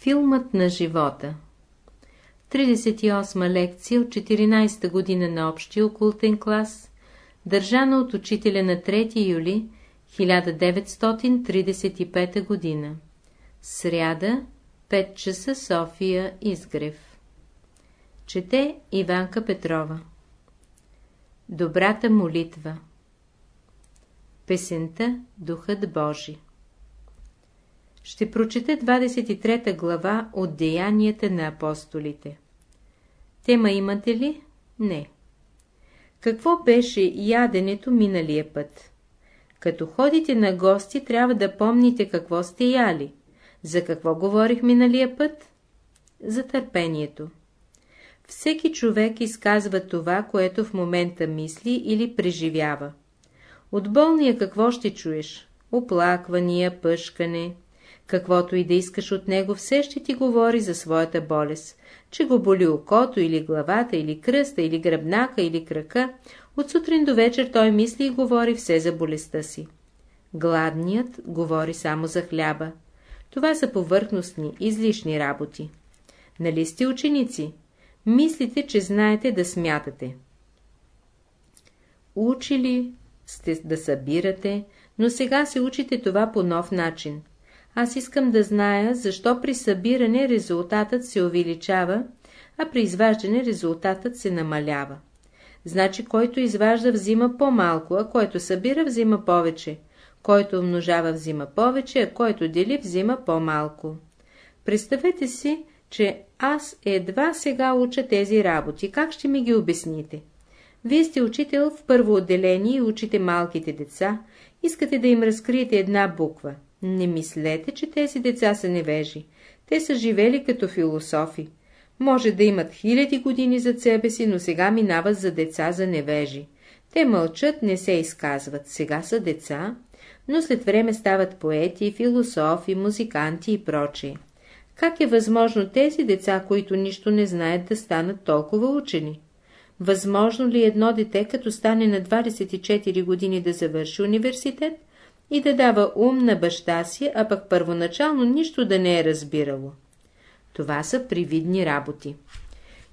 Филмът на живота 38 лекция от 14-та година на общия окултен клас, държана от учителя на 3 юли 1935 година. Сряда, 5 часа, София, Изгрев. Чете Иванка Петрова. Добрата молитва Песента Духът Божи ще прочета 23 глава от Деянията на апостолите. Тема имате ли? Не. Какво беше яденето миналия път? Като ходите на гости, трябва да помните какво сте яли. За какво говорих миналия път? За търпението. Всеки човек изказва това, което в момента мисли или преживява. От болния какво ще чуеш? Оплаквания, пъшкане, Каквото и да искаш от него, все ще ти говори за своята болест, че го боли окото или главата, или кръста, или гръбнака, или крака. От сутрин до вечер той мисли и говори все за болестта си. Гладният говори само за хляба. Това са повърхностни, излишни работи. Нали сте ученици? Мислите, че знаете да смятате. Учили сте да събирате, но сега се учите това по нов начин. Аз искам да зная, защо при събиране резултатът се увеличава, а при изваждане резултатът се намалява. Значи, който изважда, взима по-малко, а който събира, взима повече. Който умножава, взима повече, а който дели, взима по-малко. Представете си, че аз едва сега уча тези работи. Как ще ми ги обясните? Вие сте учител в първо отделение и учите малките деца. Искате да им разкриете една буква. Не мислете, че тези деца са невежи. Те са живели като философи. Може да имат хиляди години зад себе си, но сега минават за деца за невежи. Те мълчат, не се изказват. Сега са деца, но след време стават поети, философи, музиканти и прочие. Как е възможно тези деца, които нищо не знаят, да станат толкова учени? Възможно ли едно дете, като стане на 24 години да завърши университет? И да дава ум на баща си, а пък първоначално нищо да не е разбирало. Това са привидни работи.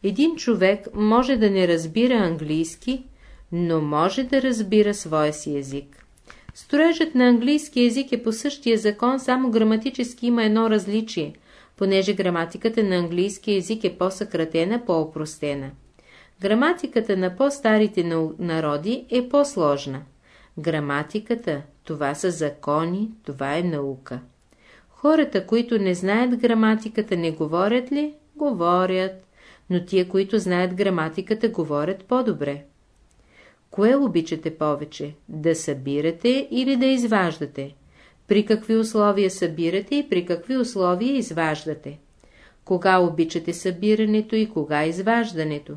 Един човек може да не разбира английски, но може да разбира своя си език. Строежът на английски език е по същия закон, само граматически има едно различие, понеже граматиката на английски език е по-съкратена, по-опростена. Граматиката на по-старите народи е по-сложна. Граматиката, това са закони, това е наука. Хората, които не знаят граматиката, не говорят ли? Говорят. Но тия, които знаят граматиката, говорят по-добре. Кое обичате повече? Да събирате или да изваждате? При какви условия събирате и при какви условия изваждате? Кога обичате събирането и кога изваждането?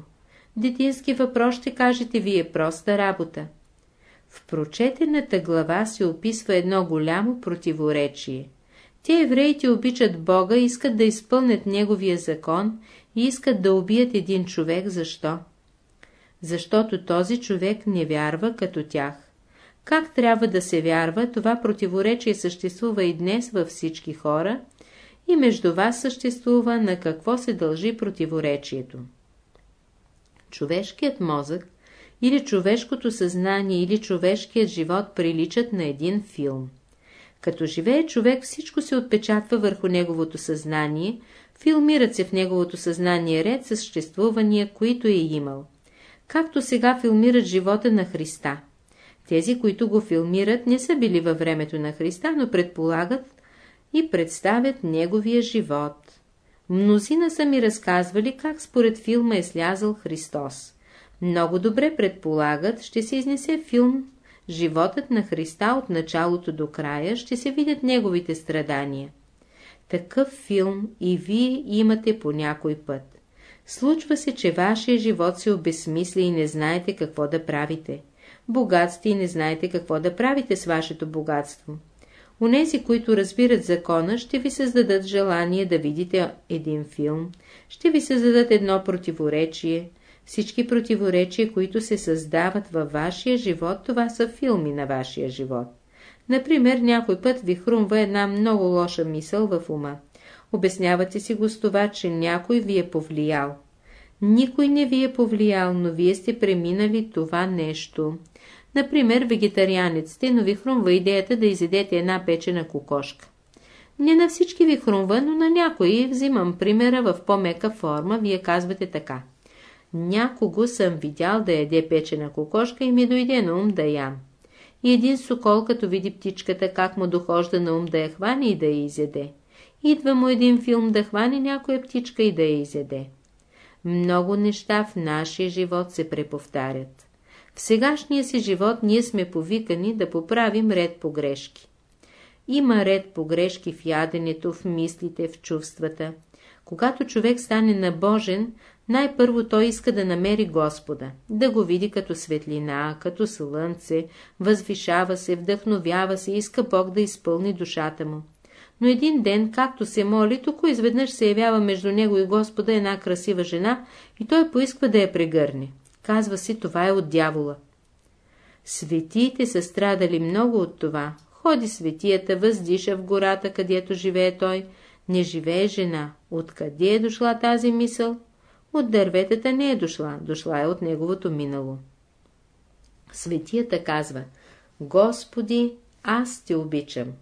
Детински въпрос ще кажете вие проста работа. В прочетената глава се описва едно голямо противоречие. Те евреите обичат Бога, искат да изпълнят Неговия закон и искат да убият един човек. Защо? Защото този човек не вярва като тях. Как трябва да се вярва, това противоречие съществува и днес във всички хора и между вас съществува на какво се дължи противоречието. Човешкият мозък или човешкото съзнание, или човешкият живот приличат на един филм. Като живее човек, всичко се отпечатва върху неговото съзнание, филмират се в неговото съзнание ред съществувания, които е имал. Както сега филмират живота на Христа. Тези, които го филмират, не са били във времето на Христа, но предполагат и представят неговия живот. Мнозина са ми разказвали как според филма е слязал Христос. Много добре предполагат, ще се изнесе филм Животът на Христа от началото до края, ще се видят неговите страдания. Такъв филм и вие имате по някой път. Случва се, че вашия живот се обезсмисля и не знаете какво да правите. Богат сте и не знаете какво да правите с вашето богатство. Унези, които разбират закона, ще ви създадат желание да видите един филм, ще ви създадат едно противоречие, всички противоречия, които се създават във вашия живот, това са филми на вашия живот. Например, някой път ви хрумва една много лоша мисъл в ума. Обяснявате си го с това, че някой ви е повлиял. Никой не ви е повлиял, но вие сте преминали това нещо. Например, вегетарианец сте, но ви хрумва идеята да изедете една печена кокошка. Не на всички ви хрумва, но на някои взимам примера в по-мека форма, вие казвате така. Някого съм видял да яде печена кокошка и ми дойде на ум да ям. И един сокол, като види птичката, как му дохожда на ум да я хване и да я изяде. Идва му един филм да хване някоя птичка и да я изяде. Много неща в нашия живот се преповтарят. В сегашния си живот ние сме повикани да поправим ред погрешки. Има ред погрешки в яденето, в мислите, в чувствата. Когато човек стане набожен, най-първо той иска да намери Господа, да го види като светлина, като слънце, възвишава се, вдъхновява се, иска Бог да изпълни душата му. Но един ден, както се моли, тук изведнъж се явява между него и Господа една красива жена и той поисква да я прегърне. Казва си, това е от дявола. Светиите са страдали много от това. Ходи светията, въздиша в гората, където живее той. Не живее жена. Откъде е дошла тази мисъл? От дърветата не е дошла, дошла е от неговото минало. Светията казва, Господи, аз те обичам.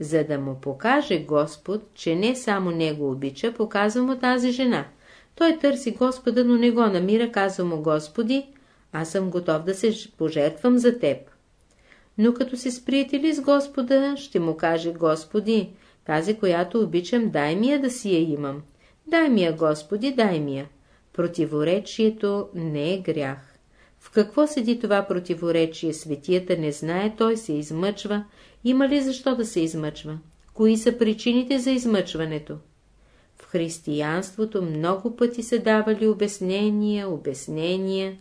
За да му покаже Господ, че не само него обича, показва му тази жена. Той търси Господа, но не го намира, казва му Господи, аз съм готов да се пожертвам за теб. Но като се сприятели с Господа, ще му каже Господи, тази, която обичам, дай ми я да си я имам. Дай ми я, Господи, дай ми я. Противоречието не е грях. В какво седи това противоречие? Светията не знае, той се измъчва. Има ли защо да се измъчва? Кои са причините за измъчването? В християнството много пъти са давали обяснения, обяснения.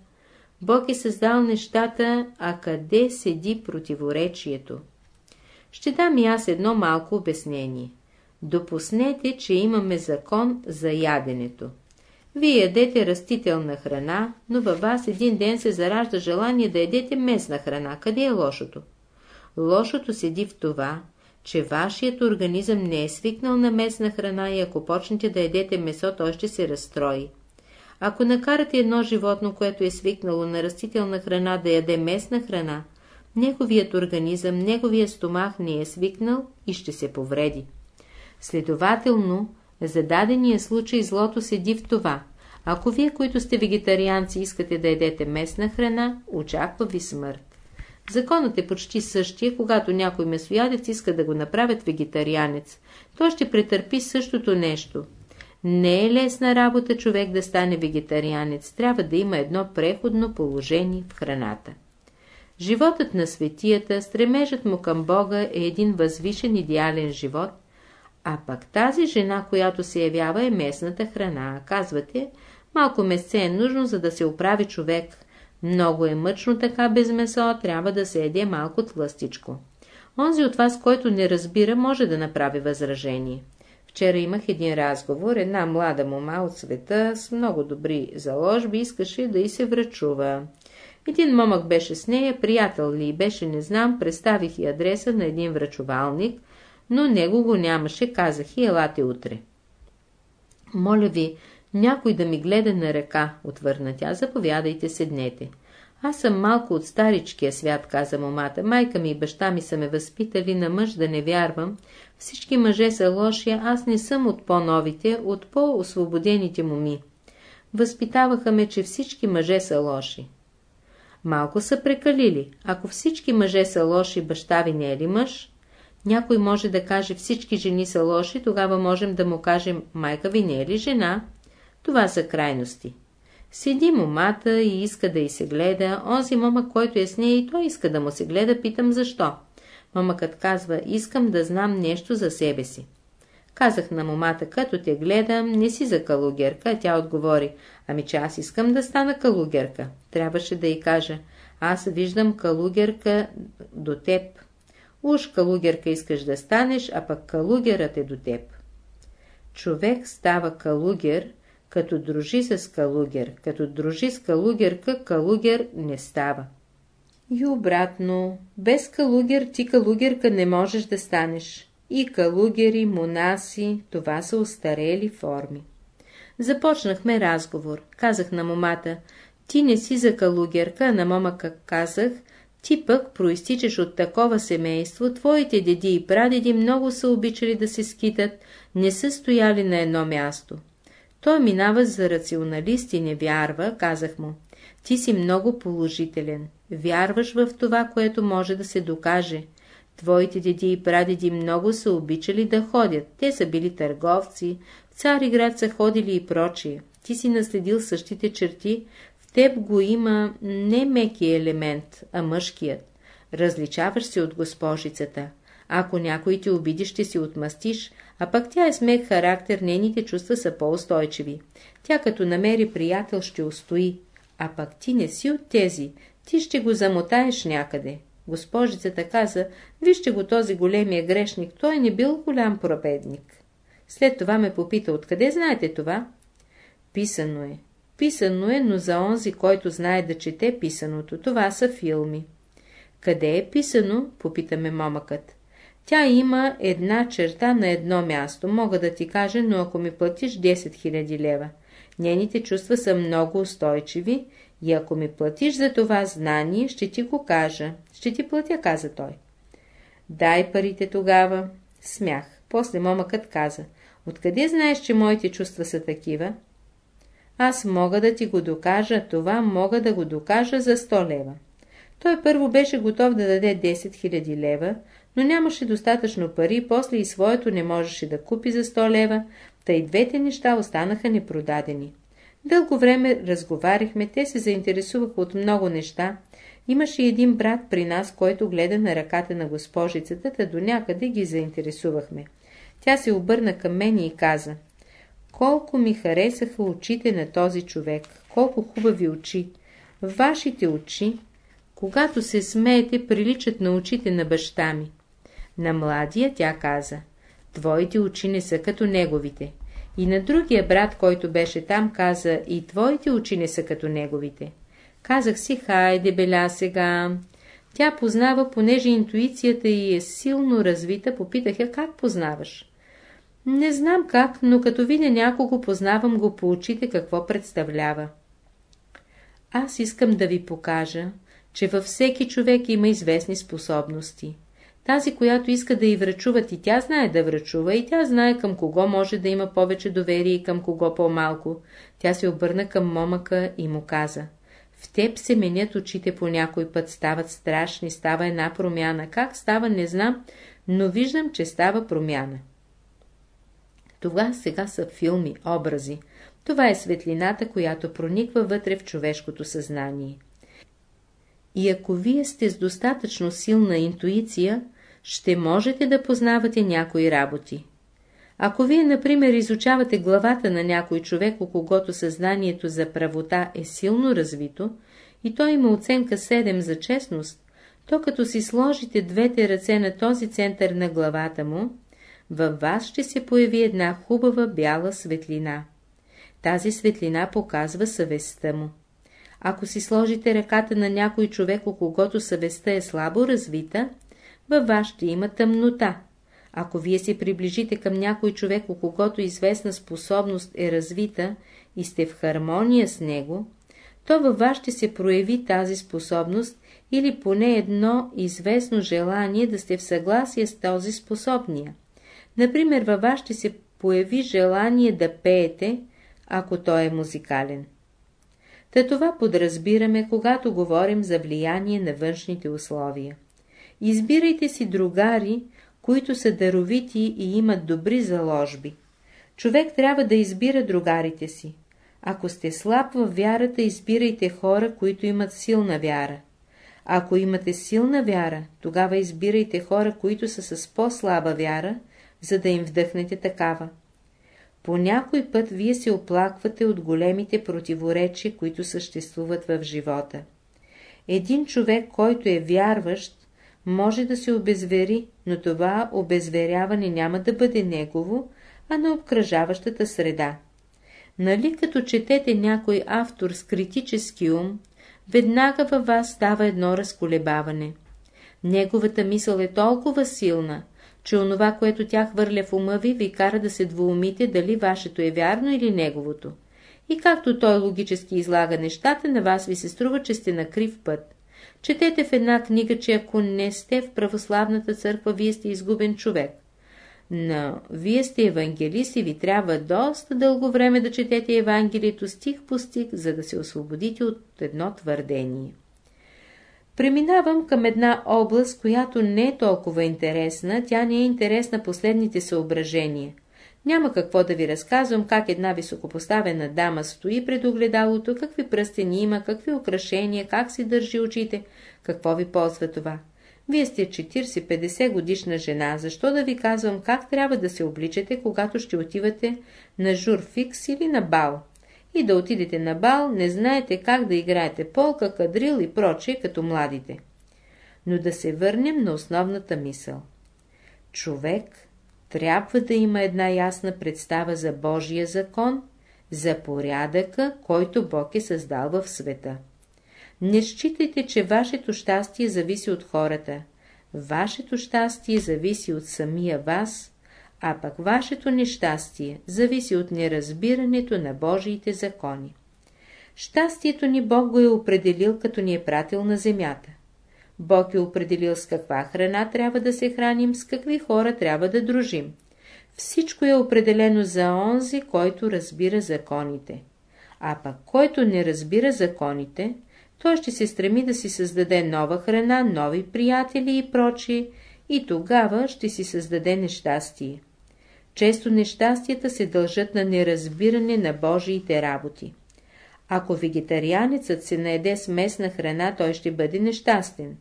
Бог е създал нещата, а къде седи противоречието? Ще дам и аз едно малко обяснение. Допуснете, че имаме закон за яденето. Вие ядете растителна храна, но във вас един ден се заражда желание да ядете местна храна. Къде е лошото? Лошото седи в това, че вашият организъм не е свикнал на местна храна и ако почнете да ядете месо, той ще се разстрои. Ако накарате едно животно, което е свикнало на растителна храна да яде местна храна, неговият организъм, неговият стомах не е свикнал и ще се повреди. Следователно, за дадения случай злото седи в това. Ако вие, които сте вегетарианци, искате да едете местна храна, очаква ви смърт. Законът е почти същия, когато някой месоядец иска да го направят вегетарианец. Той ще претърпи същото нещо. Не е лесна работа човек да стане вегетарианец. Трябва да има едно преходно положение в храната. Животът на светията, стремежът му към Бога е един възвишен идеален живот – а пък тази жена, която се явява е местната храна. Казвате, малко месце е нужно, за да се оправи човек. Много е мъчно така без месо, трябва да се еде малко тлъстичко. Онзи от вас, който не разбира, може да направи възражение. Вчера имах един разговор, една млада мома от света с много добри заложби искаше да й се врачува. Един момък беше с нея, приятел ли беше, не знам, представих и адреса на един врачувалник, но него го нямаше, казах и елате утре. Моля ви, някой да ми гледа на ръка, отвърна тя, заповядайте, седнете. Аз съм малко от старичкия свят, каза момата. Майка ми и баща ми са ме възпитали на мъж да не вярвам. Всички мъже са лоши, аз не съм от по-новите, от по-освободените моми. Възпитаваха ме, че всички мъже са лоши. Малко са прекалили. Ако всички мъже са лоши, баща ви не е ли мъж? Някой може да каже всички жени са лоши, тогава можем да му кажем майка ви не е ли жена? Това са крайности. Седи момата и иска да й се гледа, онзи момък, който е с нея и той иска да му се гледа, питам защо. Момъкът казва, искам да знам нещо за себе си. Казах на момата, като те гледам, не си за калугерка, тя отговори, ами че аз искам да стана калугерка. Трябваше да й кажа, аз виждам калугерка до теб. Уж калугерка искаш да станеш, а пък калугерът е до теб. Човек става калугер, като дружи с калугер, като дружи с калугерка, калугер не става. И обратно, без калугер ти калугерка не можеш да станеш. И калугери, монаси, това са устарели форми. Започнахме разговор. Казах на момата, ти не си за калугерка, а на момъка казах, ти пък проистичаш от такова семейство, твоите деди и прадеди много са обичали да се скитат, не са стояли на едно място. Той минава за рационалист и не вярва, казах му. Ти си много положителен. Вярваш в това, което може да се докаже. Твоите деди и прадеди много са обичали да ходят. Те са били търговци, в Цариград са ходили и прочие. Ти си наследил същите черти, теб го има не меки елемент, а мъжкият. Различаваш се от госпожицата. Ако някой ти обиди, ще си отмъстиш, а пък тя е смек характер, нейните чувства са по-устойчиви. Тя като намери приятел ще устои, а пък ти не си от тези, ти ще го замотаеш някъде. Госпожицата каза, вижте го този големия грешник, той не бил голям пробедник. След това ме попита, откъде знаете това? Писано е. Писано е, но за онзи, който знае да чете писаното, това са филми. Къде е писано? Попитаме момъкът. Тя има една черта на едно място, мога да ти кажа, но ако ми платиш 10 000 лева. Нейните чувства са много устойчиви и ако ми платиш за това знание, ще ти го кажа. Ще ти платя, каза той. Дай парите тогава. Смях. После момъкът каза. Откъде знаеш, че моите чувства са такива? Аз мога да ти го докажа, това мога да го докажа за 100 лева. Той първо беше готов да даде 10 000 лева, но нямаше достатъчно пари, после и своето не можеше да купи за 100 лева, тъй двете неща останаха непродадени. Дълго време разговаряхме, те се заинтересуваха от много неща. Имаше един брат при нас, който гледа на ръката на госпожицата, та до някъде ги заинтересувахме. Тя се обърна към мен и каза, колко ми харесаха очите на този човек, колко хубави очи. Вашите очи, когато се смеете, приличат на очите на баща ми. На младия тя каза, твоите очи не са като неговите. И на другия брат, който беше там, каза, и твоите очи не са като неговите. Казах си, хайде беля сега. Тя познава, понеже интуицията й е силно развита, попитах я, как познаваш? Не знам как, но като видя някого, познавам го по очите какво представлява. Аз искам да ви покажа, че във всеки човек има известни способности. Тази, която иска да й врачуват и тя знае да врачува, и тя знае към кого може да има повече доверие и към кого по-малко. Тя се обърна към момъка и му каза. В теб се менят очите по някой път, стават страшни, става една промяна. Как става, не знам, но виждам, че става промяна. Това сега са филми, образи. Това е светлината, която прониква вътре в човешкото съзнание. И ако вие сте с достатъчно силна интуиция, ще можете да познавате някои работи. Ако вие, например, изучавате главата на някой човек, у когото съзнанието за правота е силно развито, и той има оценка 7 за честност, то като си сложите двете ръце на този център на главата му, във вас ще се появи една хубава бяла светлина. Тази светлина показва съвестта му. Ако си сложите ръката на някой човек, у когото съвестта е слабо развита, във вас ще има тъмнота. Ако вие се приближите към някой човек, у когото известна способност е развита и сте в хармония с него, то във вас ще се прояви тази способност или поне едно известно желание да сте в съгласие с този способния. Например, във вас ще се появи желание да пеете, ако той е музикален. Та това подразбираме, когато говорим за влияние на външните условия. Избирайте си другари, които са даровити и имат добри заложби. Човек трябва да избира другарите си. Ако сте слаб във вярата, избирайте хора, които имат силна вяра. Ако имате силна вяра, тогава избирайте хора, които са с по-слаба вяра, за да им вдъхнете такава. По някой път вие се оплаквате от големите противоречия, които съществуват в живота. Един човек, който е вярващ, може да се обезвери, но това обезверяване няма да бъде негово, а на обкръжаващата среда. Нали като четете някой автор с критически ум, веднага във вас става едно разколебаване. Неговата мисъл е толкова силна, че онова, което тя хвърля в ума ви, ви кара да се двоумите дали вашето е вярно или неговото. И както той логически излага нещата, на вас ви се струва, че сте на крив път. Четете в една книга, че ако не сте в православната църква, вие сте изгубен човек. Но вие сте евангелист и ви трябва доста дълго време да четете Евангелието стих по стих, за да се освободите от едно твърдение. Преминавам към една област, която не е толкова интересна, тя не е интересна последните съображения. Няма какво да ви разказвам как една високопоставена дама стои пред огледалото, какви пръстени има, какви украшения, как си държи очите, какво ви ползва това. Вие сте 40-50 годишна жена, защо да ви казвам как трябва да се обличате, когато ще отивате на журфикс или на бал? И да отидете на бал, не знаете как да играете полка, кадрил и прочее, като младите. Но да се върнем на основната мисъл. Човек трябва да има една ясна представа за Божия закон, за порядъка, който Бог е създал в света. Не считайте, че вашето щастие зависи от хората. Вашето щастие зависи от самия вас, а пък вашето нещастие зависи от неразбирането на Божиите закони. Щастието ни Бог го е определил, като ни е пратил на земята. Бог е определил с каква храна трябва да се храним, с какви хора трябва да дружим. Всичко е определено за онзи, който разбира законите. А пък който не разбира законите, той ще се стреми да си създаде нова храна, нови приятели и прочие, и тогава ще си създаде нещастие. Често нещастията се дължат на неразбиране на Божиите работи. Ако вегетарианецът се наеде с местна храна, той ще бъде нещастен.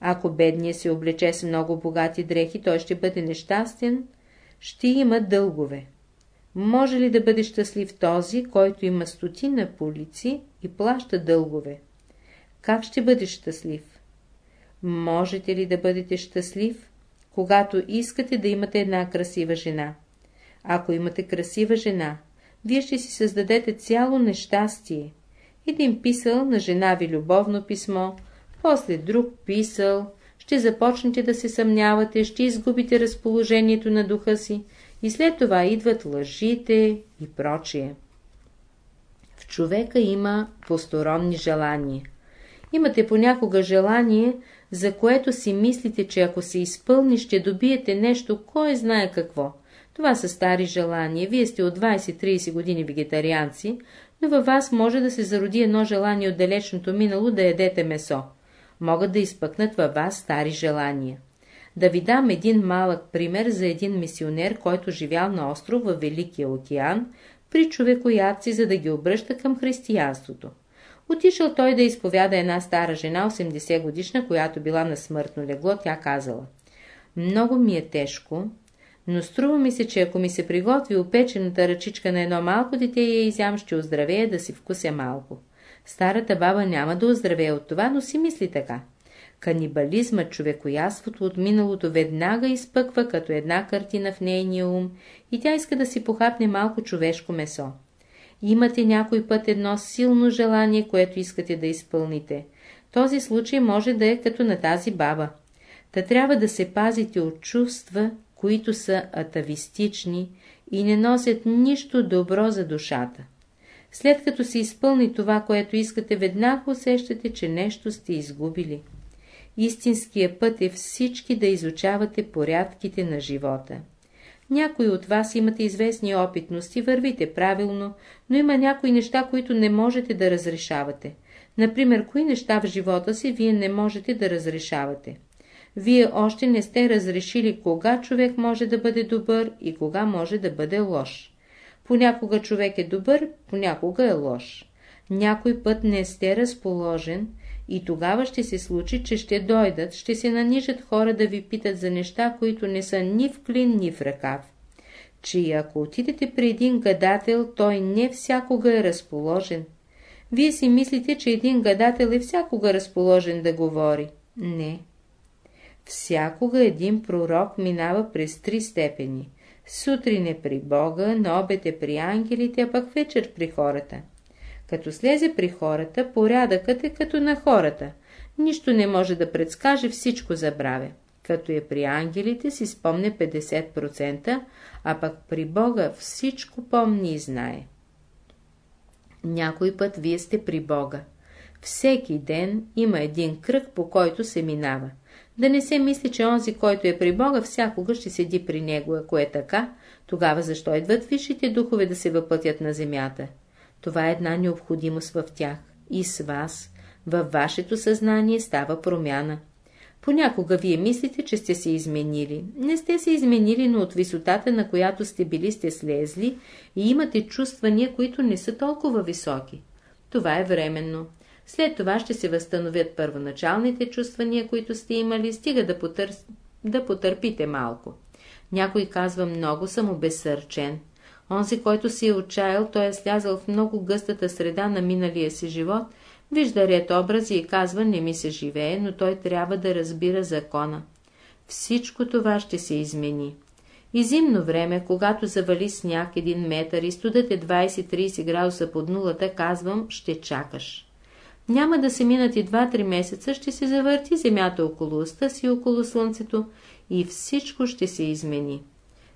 Ако бедният се облече с много богати дрехи, той ще бъде нещастен, ще има дългове. Може ли да бъде щастлив този, който има стотина полици и плаща дългове? Как ще бъдеш щастлив? Можете ли да бъдете щастлив, когато искате да имате една красива жена? Ако имате красива жена, вие ще си създадете цяло нещастие. Един писал на жена ви любовно писмо, после друг писал, ще започнете да се съмнявате, ще изгубите разположението на духа си и след това идват лъжите и прочие. В човека има посторонни желания. Имате понякога желание, за което си мислите, че ако се изпълни, ще добиете нещо, кой знае какво. Това са стари желания. Вие сте от 20-30 години вегетарианци, но във вас може да се зароди едно желание от далечното минало да ядете месо. Могат да изпъкнат във вас стари желания. Да ви дам един малък пример за един мисионер, който живял на остров във Великия океан, при човекоядци, за да ги обръща към християнството. Отишъл той да изповяда една стара жена, 80 годишна, която била на смъртно легло, тя казала. Много ми е тежко, но струва ми се, че ако ми се приготви опечената ръчичка на едно малко дете и я изям, ще оздравея да си вкуся малко. Старата баба няма да оздравее от това, но си мисли така. Канибализмът, човекояството от миналото веднага изпъква като една картина в нейния ум и тя иска да си похапне малко човешко месо. Имате някой път едно силно желание, което искате да изпълните. Този случай може да е като на тази баба. Та трябва да се пазите от чувства, които са атавистични и не носят нищо добро за душата. След като се изпълни това, което искате, веднага усещате, че нещо сте изгубили. Истинския път е всички да изучавате порядките на живота. Някои от вас имате известни опитности, вървите правилно, но има някои неща, които не можете да разрешавате. Например, кои неща в живота си вие не можете да разрешавате. Вие още не сте разрешили кога човек може да бъде добър и кога може да бъде лош. Понякога човек е добър, понякога е лош. Някой път не сте разположен и тогава ще се случи, че ще дойдат, ще се нанижат хора да ви питат за неща, които не са ни в клин, ни в ръкав. Че ако отидете при един гадател, той не всякога е разположен. Вие си мислите, че един гадател е всякога разположен да говори. Не. Всякога един пророк минава през три степени. Сутрин е при Бога, на обед е при ангелите, а пък вечер при хората. Като слезе при хората, порядъкът е като на хората. Нищо не може да предскаже, всичко забравя. като е при ангелите си спомня 50%, а пък при Бога всичко помни и знае. Някой път вие сте при Бога. Всеки ден има един кръг, по който се минава. Да не се мисли, че онзи, който е при Бога, всякога ще седи при него. Ако е така, тогава защо идват висшите духове да се въпътят на земята? Това е една необходимост в тях. И с вас, във вашето съзнание става промяна. Понякога вие мислите, че сте се изменили. Не сте се изменили, но от висотата, на която сте били, сте слезли и имате чувствания, които не са толкова високи. Това е временно. След това ще се възстановят първоначалните чувствания, които сте имали, стига да, потър... да потърпите малко. Някой казва, много съм обезсърчен. Онзи, който си е отчаял, той е слязал в много гъстата среда на миналия си живот, вижда ред образи и казва, не ми се живее, но той трябва да разбира закона. Всичко това ще се измени. И зимно време, когато завали сняг един метър и студът е 20-30 градуса под нулата, казвам, ще чакаш. Няма да се минат и 2-3 месеца, ще се завърти земята около уста си около слънцето и всичко ще се измени.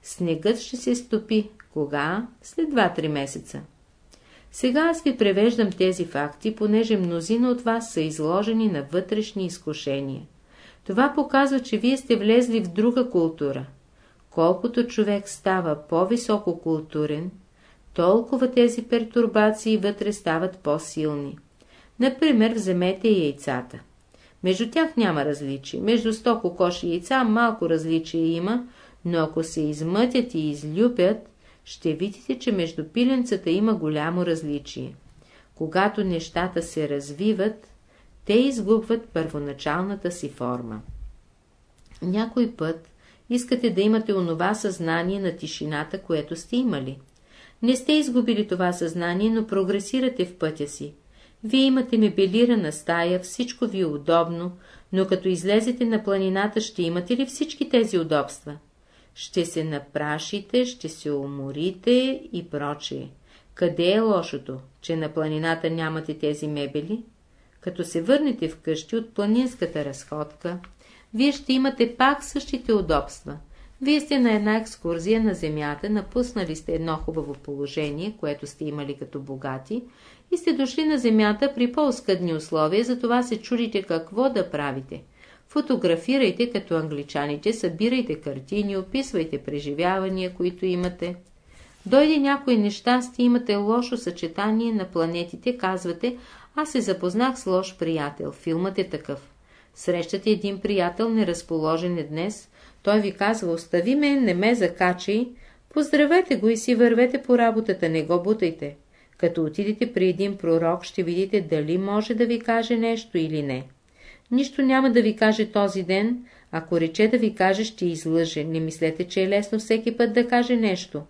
Снегът ще се стопи. Кога? След 2-3 месеца. Сега аз ви превеждам тези факти, понеже мнозина от вас са изложени на вътрешни изкушения. Това показва, че вие сте влезли в друга култура. Колкото човек става по-високо културен, толкова тези пертурбации вътре стават по-силни. Например, вземете яйцата. Между тях няма различие. Между 100 кокоши яйца малко различие има, но ако се измътят и излюпят, ще видите, че между пиленцата има голямо различие. Когато нещата се развиват, те изгубват първоначалната си форма. Някой път искате да имате онова съзнание на тишината, което сте имали. Не сте изгубили това съзнание, но прогресирате в пътя си. Вие имате мебелирана стая, всичко ви е удобно, но като излезете на планината, ще имате ли всички тези удобства? Ще се напрашите, ще се уморите и прочее. Къде е лошото, че на планината нямате тези мебели? Като се върнете вкъщи от планинската разходка, вие ще имате пак същите удобства. Вие сте на една екскурзия на земята, напуснали сте едно хубаво положение, което сте имали като богати, и сте дошли на земята при по-скъдни условия, затова се чудите какво да правите. Фотографирайте като англичаните, събирайте картини, описвайте преживявания, които имате. Дойде някой нещастие, имате лошо съчетание на планетите, казвате, аз се запознах с лош приятел, филмът е такъв. Срещате един приятел, неразположен е днес, той ви казва, остави ме, не ме закачай, поздравете го и си вървете по работата, не го бутайте. Като отидете при един пророк, ще видите дали може да ви каже нещо или не. Нищо няма да ви каже този ден, ако рече да ви каже, ще излъже. Не мислете, че е лесно всеки път да каже нещо.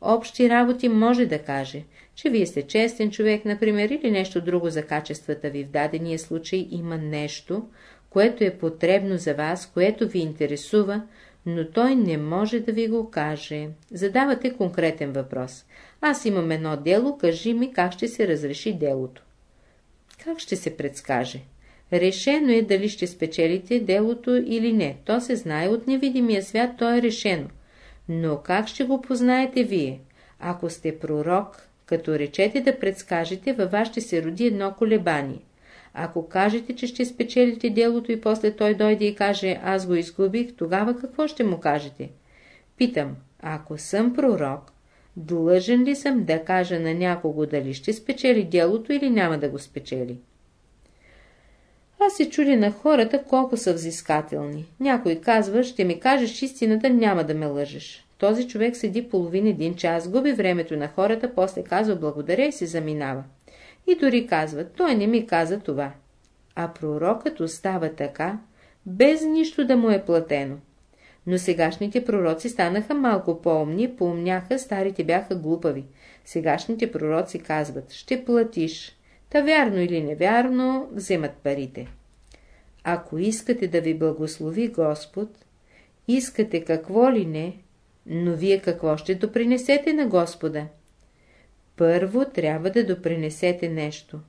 Общи работи може да каже, че вие сте честен човек, например, или нещо друго за качествата ви. В дадения случай има нещо, което е потребно за вас, което ви интересува, но той не може да ви го каже. Задавате конкретен въпрос. Аз имам едно дело, кажи ми как ще се разреши делото. Как ще се предскаже? Решено е дали ще спечелите делото или не. То се знае от невидимия свят, то е решено. Но как ще го познаете вие? Ако сте пророк, като речете да предскажете, във вас ще се роди едно колебание. Ако кажете, че ще спечелите делото и после той дойде и каже, аз го изгубих, тогава какво ще му кажете? Питам, ако съм пророк, длъжен ли съм да кажа на някого дали ще спечели делото или няма да го спечели? Аз се чуди на хората колко са взискателни. Някой казва, ще ми кажеш истината, няма да ме лъжеш. Този човек седи половин един час, губи времето на хората, после казва благодаря и се заминава. И дори казва, той не ми каза това. А пророкът остава така, без нищо да му е платено. Но сегашните пророци станаха малко по-умни, поумняха, старите бяха глупави. Сегашните пророци казват, ще платиш. Та вярно или невярно, вземат парите. Ако искате да ви благослови Господ, искате какво ли не, но вие какво ще допринесете на Господа? Първо трябва да допринесете нещо.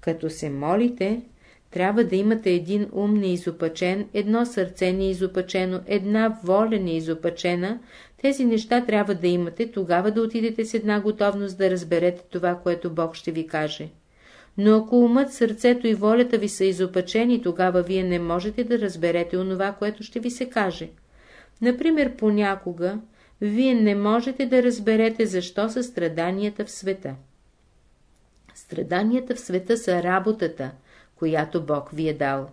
Като се молите, Трябва да имате един ум неизопачен, едно сърце неизопачено, една воля неизопачена. Тези неща трябва да имате, тогава да отидете с една готовност да разберете това, което Бог ще ви каже. Но ако умът, сърцето и волята ви са изопачени, тогава вие не можете да разберете онова, което ще ви се каже. Например, понякога вие не можете да разберете защо са страданията в света. Страданията в света са работата, която Бог ви е дал.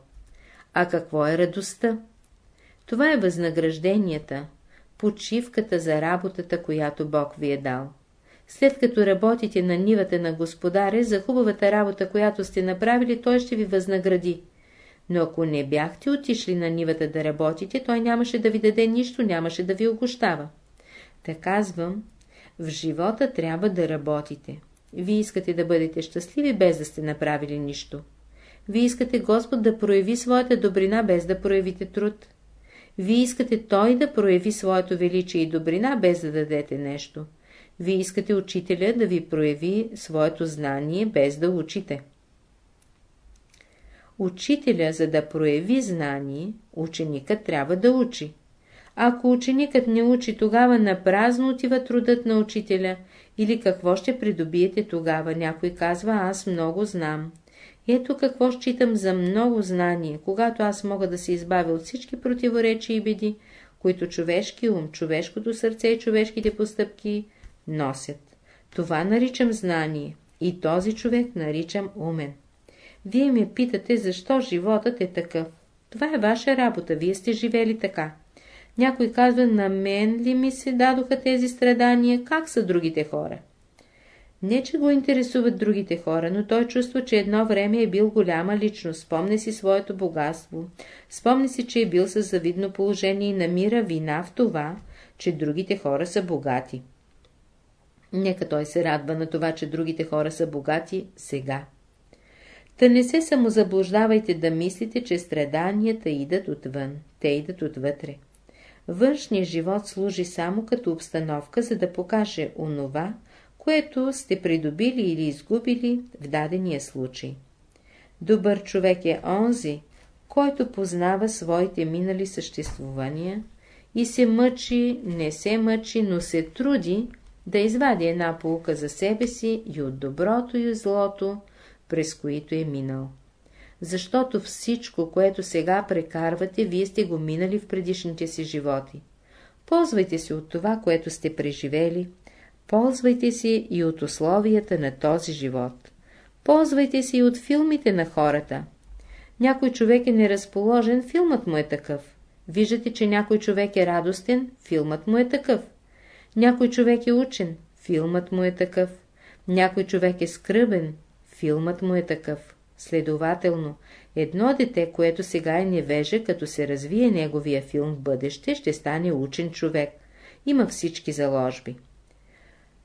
А какво е радостта? Това е възнагражденията, почивката за работата, която Бог ви е дал. След като работите на нивата на Господаря, за хубавата работа, която сте направили, Той ще ви възнагради. Но ако не бяхте отишли на нивата да работите, Той нямаше да ви даде нищо, нямаше да ви огощава. Та казвам, в живота трябва да работите. Вие искате да бъдете щастливи, без да сте направили нищо. Вие искате Господ да прояви своята добрина, без да проявите труд. Вие искате Той да прояви своето величие и добрина, без да дадете нещо. Вие искате учителя да ви прояви своето знание, без да учите. Учителя, за да прояви знание, ученикът трябва да учи. Ако ученикът не учи, тогава на празно отива трудът на учителя. Или какво ще придобиете тогава? Някой казва, аз много знам. Ето какво считам за много знание, когато аз мога да се избавя от всички противоречия и беди, които човешки ум, човешкото сърце и човешките постъпки носят. Това наричам знание и този човек наричам умен. Вие ме питате, защо животът е такъв. Това е ваша работа, вие сте живели така. Някой казва, на мен ли ми се дадоха тези страдания, как са другите хора? Не, че го интересуват другите хора, но той чувства, че едно време е бил голяма личност, спомня си своето богатство, спомня си, че е бил със завидно положение и намира вина в това, че другите хора са богати. Нека той се радва на това, че другите хора са богати сега. Та не се самозаблуждавайте да мислите, че страданията идат отвън, те идат отвътре. Външният живот служи само като обстановка, за да покаже онова, което сте придобили или изгубили в дадения случай. Добър човек е онзи, който познава своите минали съществувания и се мъчи, не се мъчи, но се труди да извади една полука за себе си и от доброто и злото, през които е минал. Защото всичко, което сега прекарвате, вие сте го минали в предишните си животи. Ползвайте се от това, което сте преживели, ползвайте се и от условията на този живот. Ползвайте се и от филмите на хората. Някой човек е неразположен, филмът му е такъв. Виждате, че някой човек е радостен, филмът му е такъв. Някой човек е учен, филмът му е такъв. Някой човек е скръбен, филмът му е такъв. Следователно, едно дете, което сега е невеже, като се развие неговия филм в бъдеще, ще стане учен човек. Има всички заложби.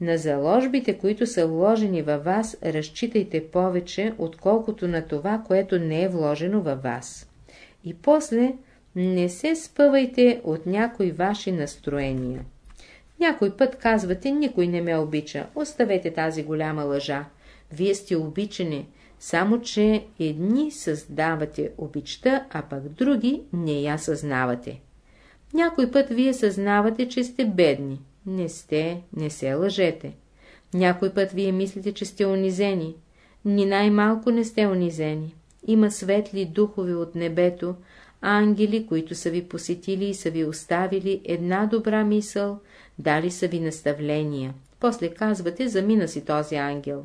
На заложбите, които са вложени във вас, разчитайте повече, отколкото на това, което не е вложено във вас. И после не се спъвайте от някои ваши настроения. Някой път казвате, никой не ме обича, оставете тази голяма лъжа. Вие сте обичани, само че едни създавате обичта, а пък други не я съзнавате. Някой път вие съзнавате, че сте бедни. Не сте, не се лъжете. Някой път вие мислите, че сте унизени. Ни най-малко не сте унизени. Има светли духове от небето, ангели, които са ви посетили и са ви оставили една добра мисъл, дали са ви наставления. После казвате, замина си този ангел.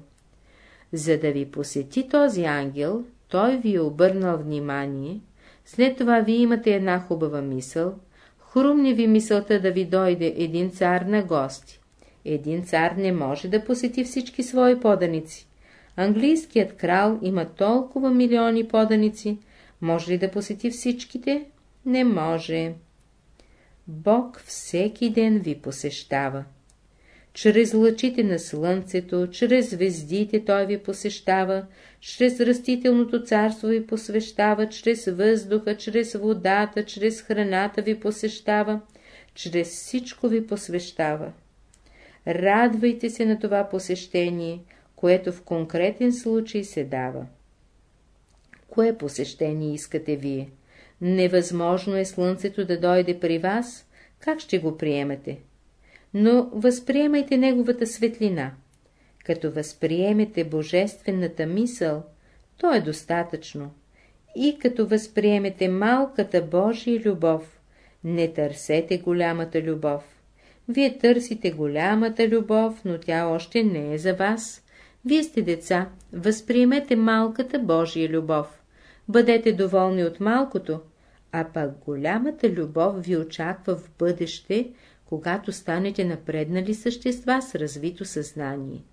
За да ви посети този ангел, той ви е обърнал внимание, след това вие имате една хубава мисъл, хрумне ви мисълта да ви дойде един цар на гости. Един цар не може да посети всички свои поданици. Английският крал има толкова милиони поданици, може ли да посети всичките? Не може. Бог всеки ден ви посещава. Чрез лъчите на слънцето, чрез звездите той ви посещава, чрез растителното царство ви посвещава, чрез въздуха, чрез водата, чрез храната ви посещава, чрез всичко ви посвещава. Радвайте се на това посещение, което в конкретен случай се дава. Кое посещение искате вие? Невъзможно е слънцето да дойде при вас, как ще го приемете? Но възприемайте неговата светлина. Като възприемете божествената мисъл, то е достатъчно. И като възприемете малката Божия любов, не търсете голямата любов. Вие търсите голямата любов, но тя още не е за вас. Вие сте деца, възприемете малката Божия любов. Бъдете доволни от малкото, а пък голямата любов ви очаква в бъдеще, когато станете напреднали същества с развито съзнание.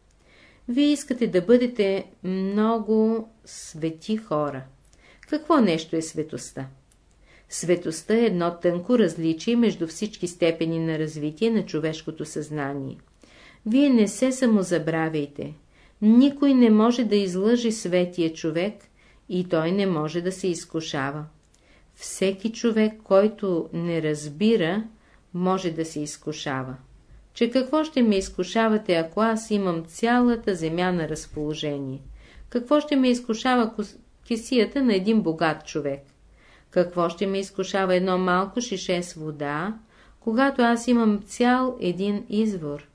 Вие искате да бъдете много свети хора. Какво нещо е светостта? Светостта е едно тънко различие между всички степени на развитие на човешкото съзнание. Вие не се самозабравяйте. Никой не може да излъжи светия човек и той не може да се изкушава. Всеки човек, който не разбира, може да се изкушава. Че какво ще ме изкушавате, ако аз имам цялата земя на разположение? Какво ще ме изкушава кесията на един богат човек? Какво ще ме изкушава едно малко шише с вода, когато аз имам цял един извор?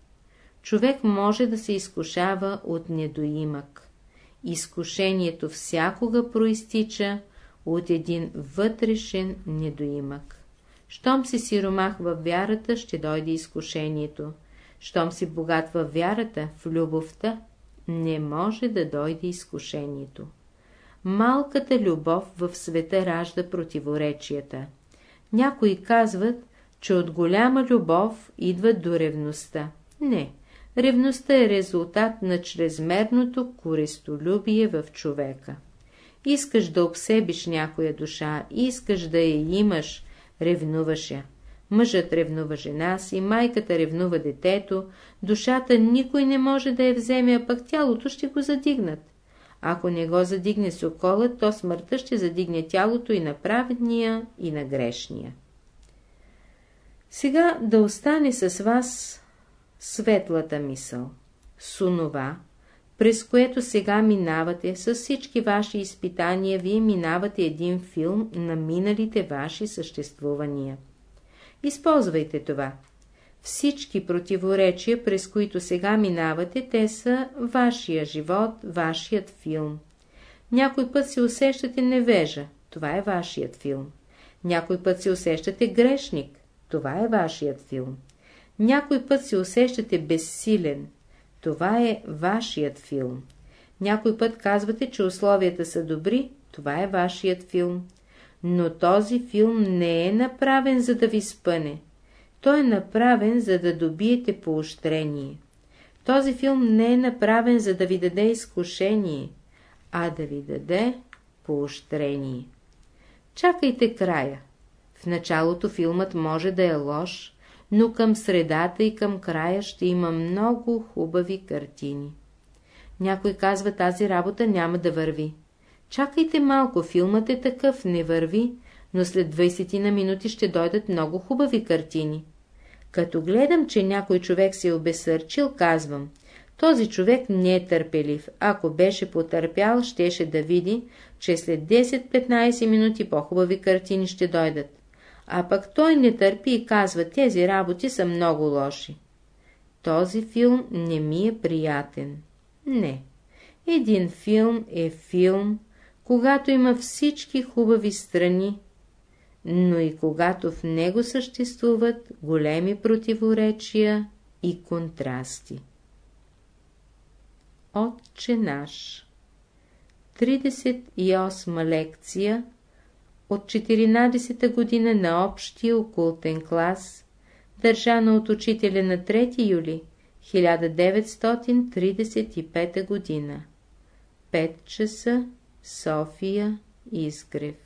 Човек може да се изкушава от недоимък. Изкушението всякога проистича от един вътрешен недоимък. Щом си сиромах във вярата, ще дойде изкушението. Щом си богат във вярата, в любовта, не може да дойде изкушението. Малката любов в света ражда противоречията. Някои казват, че от голяма любов идват до ревността. Не, ревността е резултат на чрезмерното користолюбие в човека. Искаш да обсебиш някоя душа, искаш да я имаш, ревнуваш я. Мъжът ревнува жена си, майката ревнува детето, душата никой не може да я вземе, а пък тялото ще го задигнат. Ако не го задигне соколът, то смъртта ще задигне тялото и на праведния, и на грешния. Сега да остане с вас светлата мисъл, сунова, през което сега минавате, с всички ваши изпитания, вие минавате един филм на миналите ваши съществувания. Използвайте това. Всички противоречия, през които сега минавате, те са вашия живот, вашият филм. Някой път се усещате невежа, това е вашият филм. Някой път се усещате грешник, това е вашият филм. Някой път се усещате безсилен, това е вашият филм. Някой път казвате, че условията са добри, това е вашият филм. Но този филм не е направен за да ви спъне. Той е направен за да добиете поощрение. Този филм не е направен за да ви даде изкушение, а да ви даде поощрение. Чакайте края. В началото филмът може да е лош, но към средата и към края ще има много хубави картини. Някой казва, тази работа няма да върви. Чакайте малко, филмът е такъв, не върви, но след 20 на минути ще дойдат много хубави картини. Като гледам, че някой човек се е обесърчил, казвам, този човек не е търпелив. Ако беше потърпял, щеше да види, че след 10-15 минути по-хубави картини ще дойдат а пък той не търпи и казва, тези работи са много лоши. Този филм не ми е приятен. Не. Един филм е филм, когато има всички хубави страни, но и когато в него съществуват големи противоречия и контрасти. Отче наш 38 лекция от 14-та година на общия окултен клас, държана от учителя на 3 юли 1935 година. 5 часа, София, Изгрев